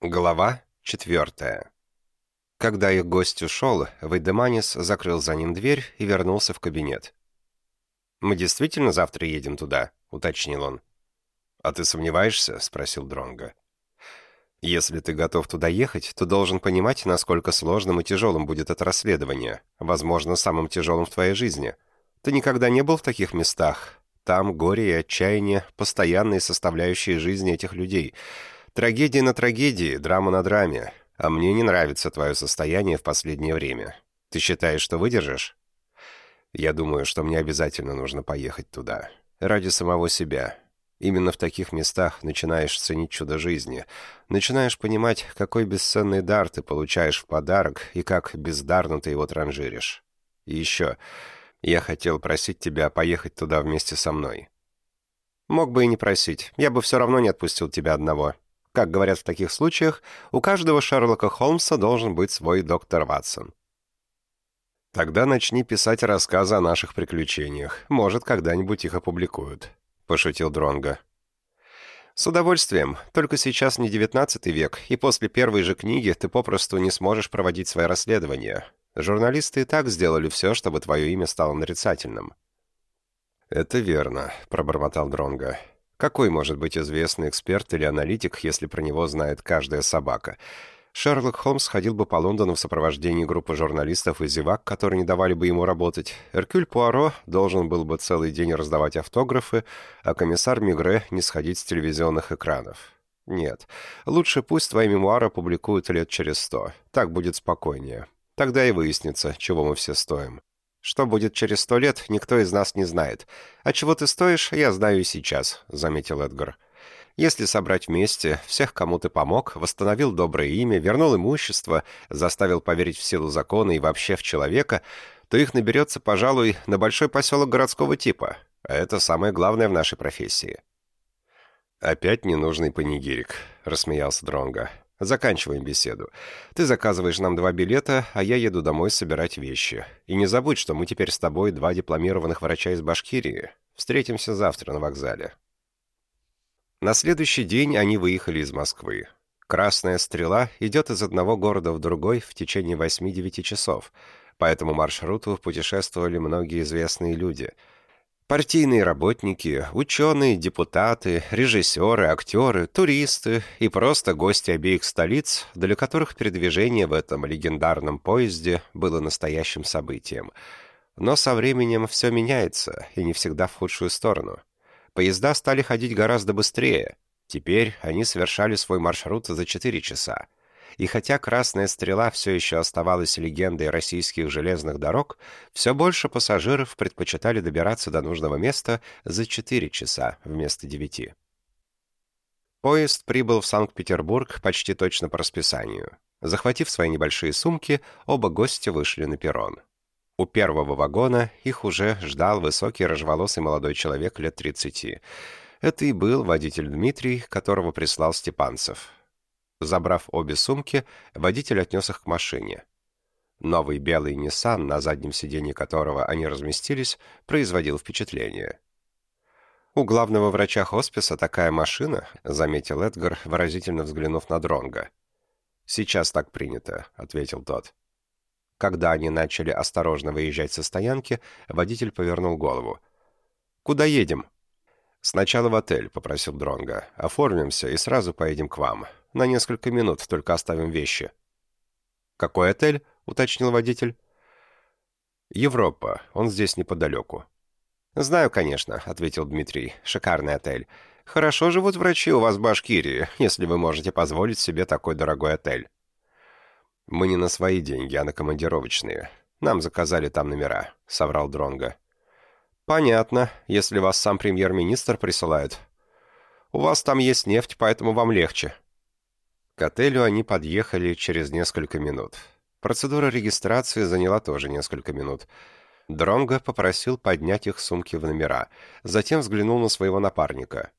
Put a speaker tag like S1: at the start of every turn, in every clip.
S1: Глава четвертая. Когда их гость ушел, Вейдеманис закрыл за ним дверь и вернулся в кабинет. «Мы действительно завтра едем туда?» — уточнил он. «А ты сомневаешься?» — спросил Дронго. «Если ты готов туда ехать, то должен понимать, насколько сложным и тяжелым будет это расследование, возможно, самым тяжелым в твоей жизни. Ты никогда не был в таких местах. Там горе и отчаяние — постоянные составляющие жизни этих людей — Трагедия на трагедии, драма на драме. А мне не нравится твое состояние в последнее время. Ты считаешь, что выдержишь? Я думаю, что мне обязательно нужно поехать туда. Ради самого себя. Именно в таких местах начинаешь ценить чудо жизни. Начинаешь понимать, какой бесценный дар ты получаешь в подарок и как бездарно ты его транжиришь. И еще, я хотел просить тебя поехать туда вместе со мной. Мог бы и не просить. Я бы все равно не отпустил тебя одного. Как говорят в таких случаях, у каждого Шерлока Холмса должен быть свой доктор Ватсон. Тогда начни писать рассказы о наших приключениях. Может, когда-нибудь их опубликуют», — пошутил Дронго. «С удовольствием. Только сейчас не девятнадцатый век, и после первой же книги ты попросту не сможешь проводить свои расследования. Журналисты и так сделали все, чтобы твое имя стало нарицательным». «Это верно», — пробормотал Дронго. Какой может быть известный эксперт или аналитик, если про него знает каждая собака? Шерлок Холмс ходил бы по Лондону в сопровождении группы журналистов и зевак, которые не давали бы ему работать. Эркюль Пуаро должен был бы целый день раздавать автографы, а комиссар Мигре не сходить с телевизионных экранов. Нет, лучше пусть твои мемуары публикуют лет через сто. Так будет спокойнее. Тогда и выяснится, чего мы все стоим. Что будет через сто лет, никто из нас не знает. А чего ты стоишь, я знаю и сейчас», — заметил Эдгар. «Если собрать вместе всех, кому ты помог, восстановил доброе имя, вернул имущество, заставил поверить в силу закона и вообще в человека, то их наберется, пожалуй, на большой поселок городского типа. А это самое главное в нашей профессии». «Опять ненужный панигирик», — рассмеялся Дронга. Заканчиваем беседу. Ты заказываешь нам два билета, а я еду домой собирать вещи. И не забудь, что мы теперь с тобой два дипломированных врача из Башкирии. Встретимся завтра на вокзале». На следующий день они выехали из Москвы. «Красная стрела» идет из одного города в другой в течение 8-9 часов. По этому маршруту путешествовали многие известные люди – Партийные работники, ученые, депутаты, режиссеры, актеры, туристы и просто гости обеих столиц, для которых передвижение в этом легендарном поезде было настоящим событием. Но со временем все меняется, и не всегда в худшую сторону. Поезда стали ходить гораздо быстрее. Теперь они совершали свой маршрут за 4 часа. И хотя «Красная стрела» все еще оставалась легендой российских железных дорог, все больше пассажиров предпочитали добираться до нужного места за 4 часа вместо 9. Поезд прибыл в Санкт-Петербург почти точно по расписанию. Захватив свои небольшие сумки, оба гостя вышли на перрон. У первого вагона их уже ждал высокий рыжеволосый молодой человек лет 30. Это и был водитель Дмитрий, которого прислал Степанцев. Забрав обе сумки, водитель отнес их к машине. Новый белый Nissan, на заднем сиденье которого они разместились, производил впечатление. «У главного врача хосписа такая машина», — заметил Эдгар, выразительно взглянув на Дронга. «Сейчас так принято», — ответил тот. Когда они начали осторожно выезжать со стоянки, водитель повернул голову. «Куда едем?» «Сначала в отель», — попросил Дронга. «Оформимся и сразу поедем к вам. На несколько минут только оставим вещи». «Какой отель?» — уточнил водитель. «Европа. Он здесь неподалеку». «Знаю, конечно», — ответил Дмитрий. «Шикарный отель. Хорошо живут врачи у вас в Башкирии, если вы можете позволить себе такой дорогой отель». «Мы не на свои деньги, а на командировочные. Нам заказали там номера», — соврал Дронга. «Понятно, если вас сам премьер-министр присылает. У вас там есть нефть, поэтому вам легче». К отелю они подъехали через несколько минут. Процедура регистрации заняла тоже несколько минут. Дронго попросил поднять их сумки в номера, затем взглянул на своего напарника.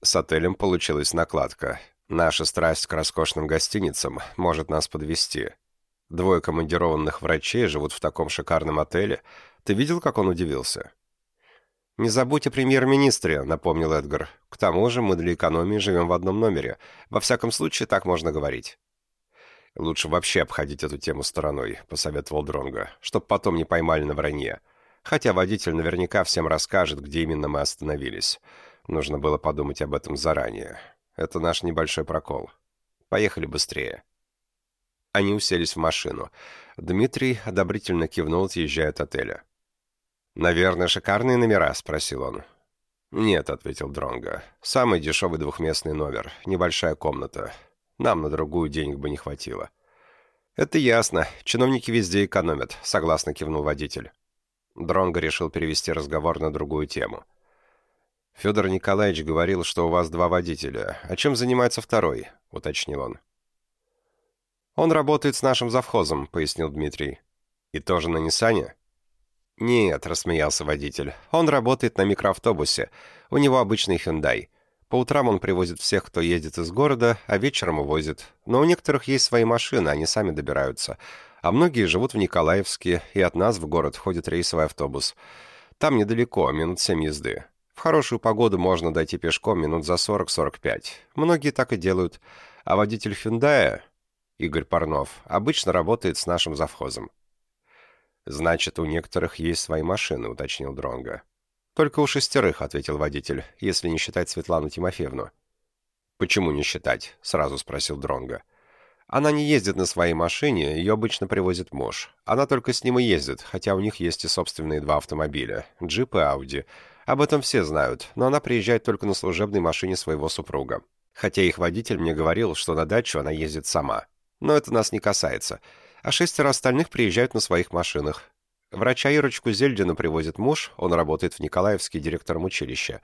S1: С отелем получилась накладка. Наша страсть к роскошным гостиницам может нас подвести. Двое командированных врачей живут в таком шикарном отеле. Ты видел, как он удивился? «Не забудь о премьер-министре», — напомнил Эдгар. «К тому же мы для экономии живем в одном номере. Во всяком случае, так можно говорить». «Лучше вообще обходить эту тему стороной», — посоветовал Дронго, «чтоб потом не поймали на вранье. Хотя водитель наверняка всем расскажет, где именно мы остановились. Нужно было подумать об этом заранее. Это наш небольшой прокол. Поехали быстрее». Они уселись в машину. Дмитрий одобрительно кивнул, отъезжая от отеля. «Наверное, шикарные номера?» — спросил он. «Нет», — ответил Дронго. «Самый дешевый двухместный номер. Небольшая комната. Нам на другую денег бы не хватило». «Это ясно. Чиновники везде экономят», — согласно кивнул водитель. Дронго решил перевести разговор на другую тему. «Федор Николаевич говорил, что у вас два водителя. А чем занимается второй?» — уточнил он. «Он работает с нашим завхозом», — пояснил Дмитрий. «И тоже на Ниссане?» «Нет», — рассмеялся водитель. «Он работает на микроавтобусе. У него обычный Hyundai. По утрам он привозит всех, кто едет из города, а вечером увозит. Но у некоторых есть свои машины, они сами добираются. А многие живут в Николаевске, и от нас в город ходит рейсовый автобус. Там недалеко, минут семь езды. В хорошую погоду можно дойти пешком минут за 40-45. Многие так и делают. А водитель Hyundai, Игорь Парнов, обычно работает с нашим завхозом. «Значит, у некоторых есть свои машины», — уточнил Дронга. «Только у шестерых», — ответил водитель, — «если не считать Светлану Тимофеевну». «Почему не считать?» — сразу спросил Дронга. «Она не ездит на своей машине, ее обычно привозит муж. Она только с ним и ездит, хотя у них есть и собственные два автомобиля — джип и ауди. Об этом все знают, но она приезжает только на служебной машине своего супруга. Хотя их водитель мне говорил, что на дачу она ездит сама. Но это нас не касается а шестеро остальных приезжают на своих машинах. Врача Ирочку Зельдину привозит муж, он работает в Николаевске директором училища.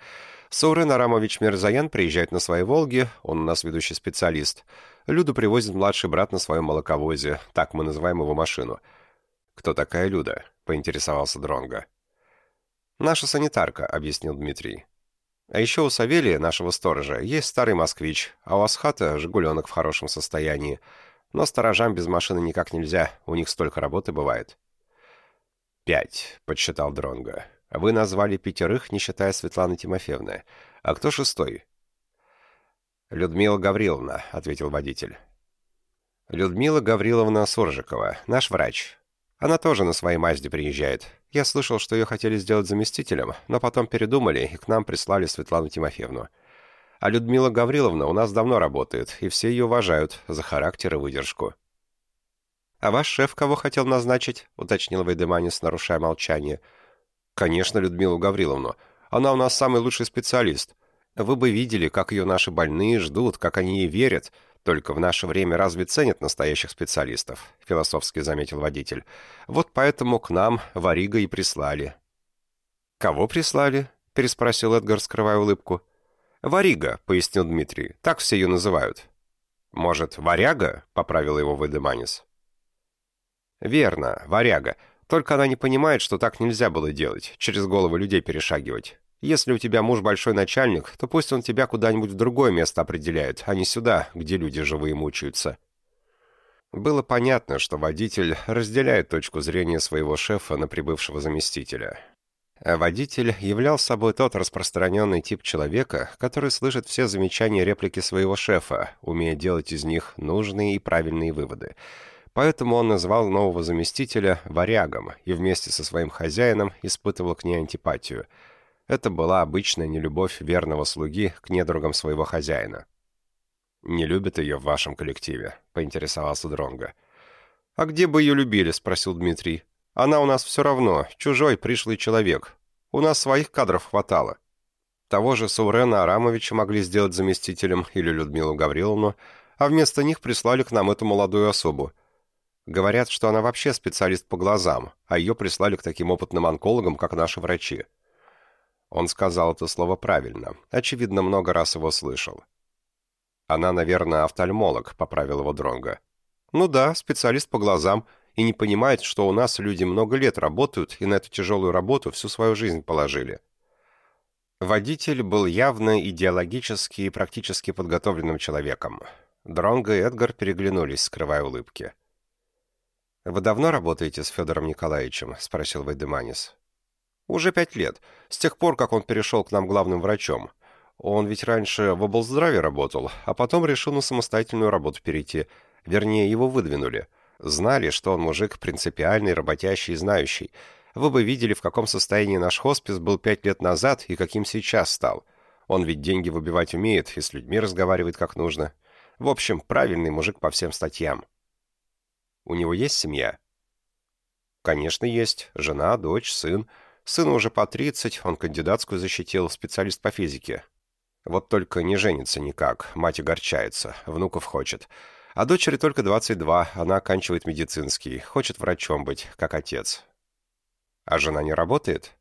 S1: Саурен Арамович Мирзаян приезжает на своей «Волге», он у нас ведущий специалист. Люду привозит младший брат на своем молоковозе, так мы называем его машину. «Кто такая Люда?» — поинтересовался Дронга. «Наша санитарка», — объяснил Дмитрий. «А еще у Савелия, нашего сторожа, есть старый москвич, а у Асхата — «Жигуленок» в хорошем состоянии. Но сторожам без машины никак нельзя, у них столько работы бывает. «Пять», — подсчитал Дронго. «Вы назвали пятерых, не считая Светланы Тимофеевны. А кто шестой?» «Людмила Гавриловна», — ответил водитель. «Людмила Гавриловна Суржикова, наш врач. Она тоже на своей Мазде приезжает. Я слышал, что ее хотели сделать заместителем, но потом передумали и к нам прислали Светлану Тимофеевну. А Людмила Гавриловна у нас давно работает, и все ее уважают за характер и выдержку». «А ваш шеф кого хотел назначить?» — уточнил Вейдеманис, нарушая молчание. «Конечно, Людмилу Гавриловну. Она у нас самый лучший специалист. Вы бы видели, как ее наши больные ждут, как они ей верят. Только в наше время разве ценят настоящих специалистов?» — философски заметил водитель. «Вот поэтому к нам Варига и прислали». «Кого прислали?» — переспросил Эдгар, скрывая улыбку. «Варига», — пояснил Дмитрий. «Так все ее называют». «Может, варяга?» — поправил его Ведеманис. «Верно, варяга. Только она не понимает, что так нельзя было делать, через головы людей перешагивать. Если у тебя муж большой начальник, то пусть он тебя куда-нибудь в другое место определяет, а не сюда, где люди живые мучаются». Было понятно, что водитель разделяет точку зрения своего шефа на прибывшего заместителя. А водитель являл собой тот распространенный тип человека, который слышит все замечания и реплики своего шефа, умея делать из них нужные и правильные выводы. Поэтому он назвал нового заместителя «варягом» и вместе со своим хозяином испытывал к ней антипатию. Это была обычная нелюбовь верного слуги к недругам своего хозяина. «Не любит ее в вашем коллективе», — поинтересовался Дронга. «А где бы ее любили?» — спросил Дмитрий. Она у нас все равно, чужой пришлый человек. У нас своих кадров хватало. Того же Саурена Арамовича могли сделать заместителем или Людмилу Гавриловну, а вместо них прислали к нам эту молодую особу. Говорят, что она вообще специалист по глазам, а ее прислали к таким опытным онкологам, как наши врачи. Он сказал это слово правильно. Очевидно, много раз его слышал. «Она, наверное, офтальмолог», — поправил его Дронга. «Ну да, специалист по глазам и не понимает, что у нас люди много лет работают и на эту тяжелую работу всю свою жизнь положили. Водитель был явно идеологически и практически подготовленным человеком. Дронго и Эдгар переглянулись, скрывая улыбки. «Вы давно работаете с Федором Николаевичем?» — спросил Вайдеманис. Уже пять лет, с тех пор, как он перешел к нам главным врачом. Он ведь раньше в облздраве работал, а потом решил на самостоятельную работу перейти. Вернее, его выдвинули. Знали, что он мужик принципиальный, работящий и знающий. Вы бы видели, в каком состоянии наш хоспис был пять лет назад и каким сейчас стал. Он ведь деньги выбивать умеет и с людьми разговаривает как нужно. В общем, правильный мужик по всем статьям. У него есть семья? Конечно, есть. Жена, дочь, сын. Сыну уже по 30, он кандидатскую защитил, специалист по физике. Вот только не женится никак, мать огорчается, внуков хочет. А дочери только 22, она оканчивает медицинский, хочет врачом быть, как отец. А жена не работает?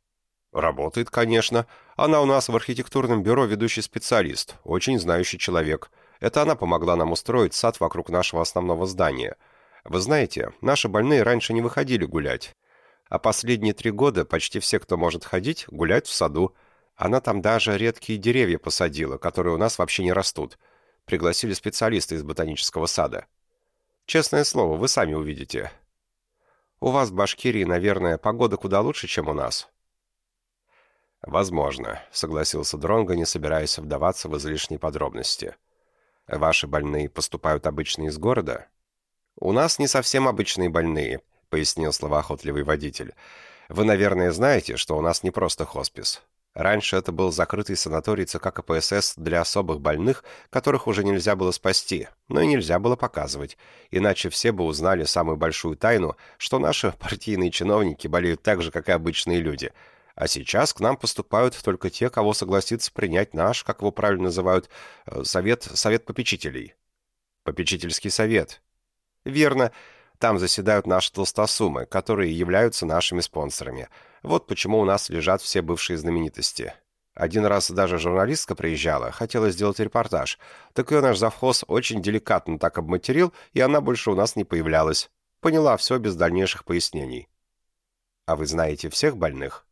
S1: Работает, конечно. Она у нас в архитектурном бюро ведущий специалист, очень знающий человек. Это она помогла нам устроить сад вокруг нашего основного здания. Вы знаете, наши больные раньше не выходили гулять. А последние три года почти все, кто может ходить, гуляют в саду. Она там даже редкие деревья посадила, которые у нас вообще не растут. Пригласили специалиста из ботанического сада. Честное слово, вы сами увидите. У вас в Башкирии, наверное, погода куда лучше, чем у нас. «Возможно», — согласился Дронго, не собираясь вдаваться в излишние подробности. «Ваши больные поступают обычно из города?» «У нас не совсем обычные больные», — пояснил словоохотливый водитель. «Вы, наверное, знаете, что у нас не просто хоспис. Раньше это был закрытый санаторий ЦК КПСС для особых больных, которых уже нельзя было спасти, но и нельзя было показывать, иначе все бы узнали самую большую тайну, что наши партийные чиновники болеют так же, как и обычные люди — а сейчас к нам поступают только те, кого согласится принять наш, как его правильно называют, э, совет, совет попечителей. Попечительский совет. Верно. Там заседают наши толстосумы, которые являются нашими спонсорами. Вот почему у нас лежат все бывшие знаменитости. Один раз даже журналистка приезжала, хотела сделать репортаж. Так ее наш завхоз очень деликатно так обматерил, и она больше у нас не появлялась. Поняла все без дальнейших пояснений. А вы знаете всех больных?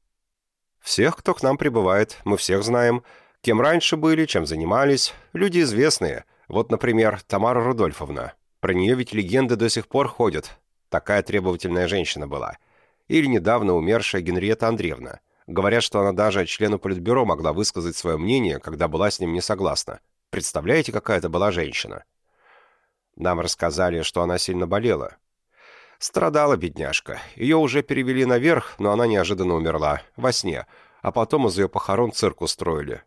S1: Всех, кто к нам прибывает, мы всех знаем. Кем раньше были, чем занимались. Люди известные. Вот, например, Тамара Рудольфовна. Про нее ведь легенды до сих пор ходят. Такая требовательная женщина была. Или недавно умершая Генриетта Андреевна. Говорят, что она даже члену политбюро могла высказать свое мнение, когда была с ним не согласна. Представляете, какая это была женщина? Нам рассказали, что она сильно болела. Страдала бедняжка. Ее уже перевели наверх, но она неожиданно умерла. Во сне. А потом из ее похорон цирк устроили.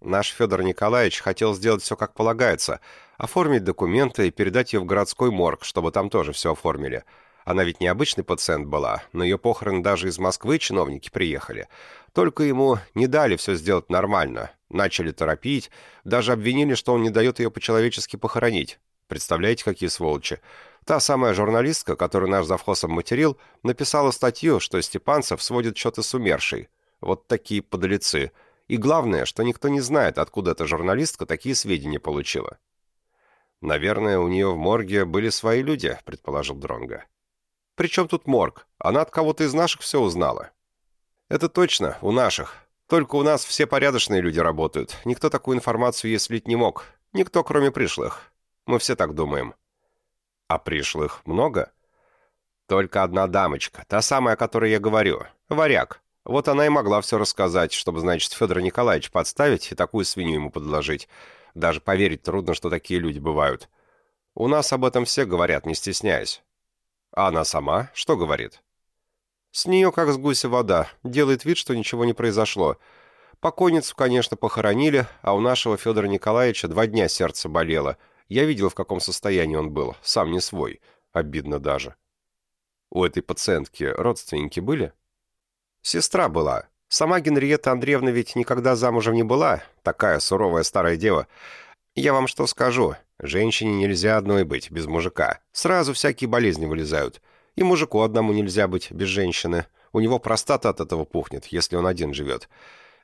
S1: Наш Федор Николаевич хотел сделать все как полагается. Оформить документы и передать ее в городской морг, чтобы там тоже все оформили. Она ведь не обычный пациент была. На ее похороны даже из Москвы чиновники приехали. Только ему не дали все сделать нормально. Начали торопить. Даже обвинили, что он не дает ее по-человечески похоронить. Представляете, какие сволочи. Та самая журналистка, которую наш завхозом материл, написала статью, что Степанцев сводит счеты с умершей. Вот такие подлецы. И главное, что никто не знает, откуда эта журналистка такие сведения получила. «Наверное, у нее в морге были свои люди», — предположил Дронга. «При чем тут морг? Она от кого-то из наших все узнала». «Это точно, у наших. Только у нас все порядочные люди работают. Никто такую информацию ей слить не мог. Никто, кроме пришлых. Мы все так думаем». А пришлых много? Только одна дамочка, та самая, о которой я говорю. Варяг. Вот она и могла все рассказать, чтобы, значит, Федора Николаевич подставить и такую свинью ему подложить. Даже поверить трудно, что такие люди бывают. У нас об этом все говорят, не стесняясь. А она сама что говорит? С нее как с гуся вода, делает вид, что ничего не произошло. Покойницу, конечно, похоронили, а у нашего Федора Николаевича два дня сердце болело — я видел, в каком состоянии он был, сам не свой. Обидно даже. У этой пациентки родственники были? Сестра была. Сама Генриетта Андреевна ведь никогда замужем не была, такая суровая старая дева. Я вам что скажу, женщине нельзя одной быть, без мужика. Сразу всякие болезни вылезают. И мужику одному нельзя быть без женщины. У него простата от этого пухнет, если он один живет.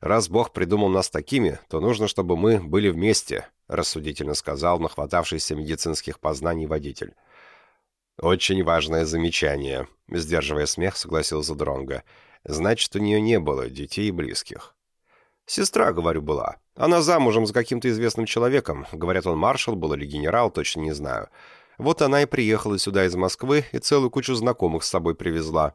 S1: Раз Бог придумал нас такими, то нужно, чтобы мы были вместе, рассудительно сказал нахватавшийся медицинских познаний водитель. «Очень важное замечание», — сдерживая смех, согласился Дронга. «Значит, у нее не было детей и близких». «Сестра, говорю, была. Она замужем за каким-то известным человеком. Говорят, он маршал был или генерал, точно не знаю. Вот она и приехала сюда из Москвы и целую кучу знакомых с собой привезла.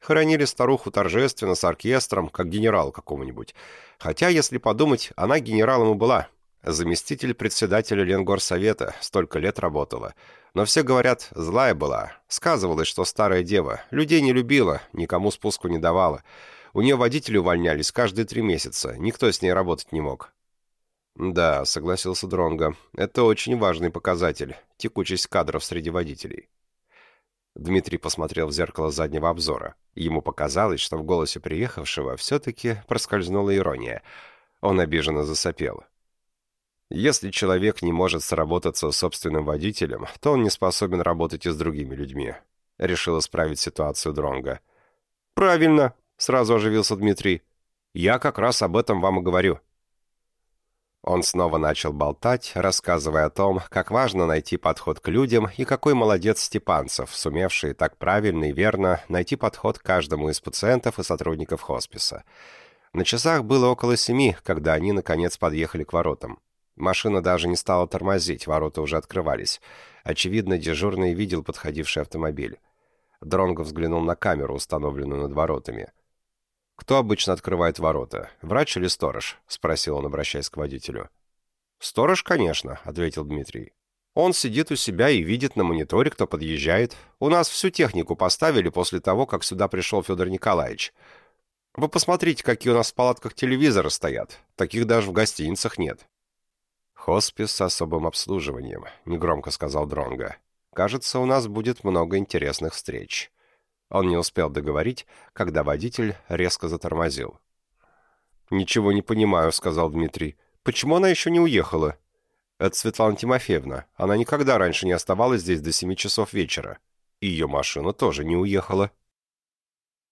S1: Хоронили старуху торжественно, с оркестром, как генерал какому-нибудь. Хотя, если подумать, она генералом и была. Заместитель председателя Ленгорсовета, столько лет работала. Но все говорят, злая была. Сказывалось, что старая дева. Людей не любила, никому спуску не давала. У нее водители увольнялись каждые три месяца. Никто с ней работать не мог. «Да», — согласился Дронго, — «это очень важный показатель. Текучесть кадров среди водителей». Дмитрий посмотрел в зеркало заднего обзора. Ему показалось, что в голосе приехавшего все-таки проскользнула ирония. Он обиженно засопел. Если человек не может сработаться с собственным водителем, то он не способен работать и с другими людьми. Решил исправить ситуацию Дронга. «Правильно», — сразу оживился Дмитрий. «Я как раз об этом вам и говорю». Он снова начал болтать, рассказывая о том, как важно найти подход к людям и какой молодец Степанцев, сумевший так правильно и верно найти подход к каждому из пациентов и сотрудников хосписа. На часах было около семи, когда они, наконец, подъехали к воротам. Машина даже не стала тормозить, ворота уже открывались. Очевидно, дежурный видел подходивший автомобиль. Дронго взглянул на камеру, установленную над воротами. «Кто обычно открывает ворота? Врач или сторож?» — спросил он, обращаясь к водителю. «Сторож, конечно», — ответил Дмитрий. «Он сидит у себя и видит на мониторе, кто подъезжает. У нас всю технику поставили после того, как сюда пришел Федор Николаевич. Вы посмотрите, какие у нас в палатках телевизоры стоят. Таких даже в гостиницах нет». «Хоспис с особым обслуживанием», — негромко сказал Дронго. «Кажется, у нас будет много интересных встреч». Он не успел договорить, когда водитель резко затормозил. «Ничего не понимаю», — сказал Дмитрий. «Почему она еще не уехала?» «Это Светлана Тимофеевна. Она никогда раньше не оставалась здесь до семи часов вечера. Ее машина тоже не уехала».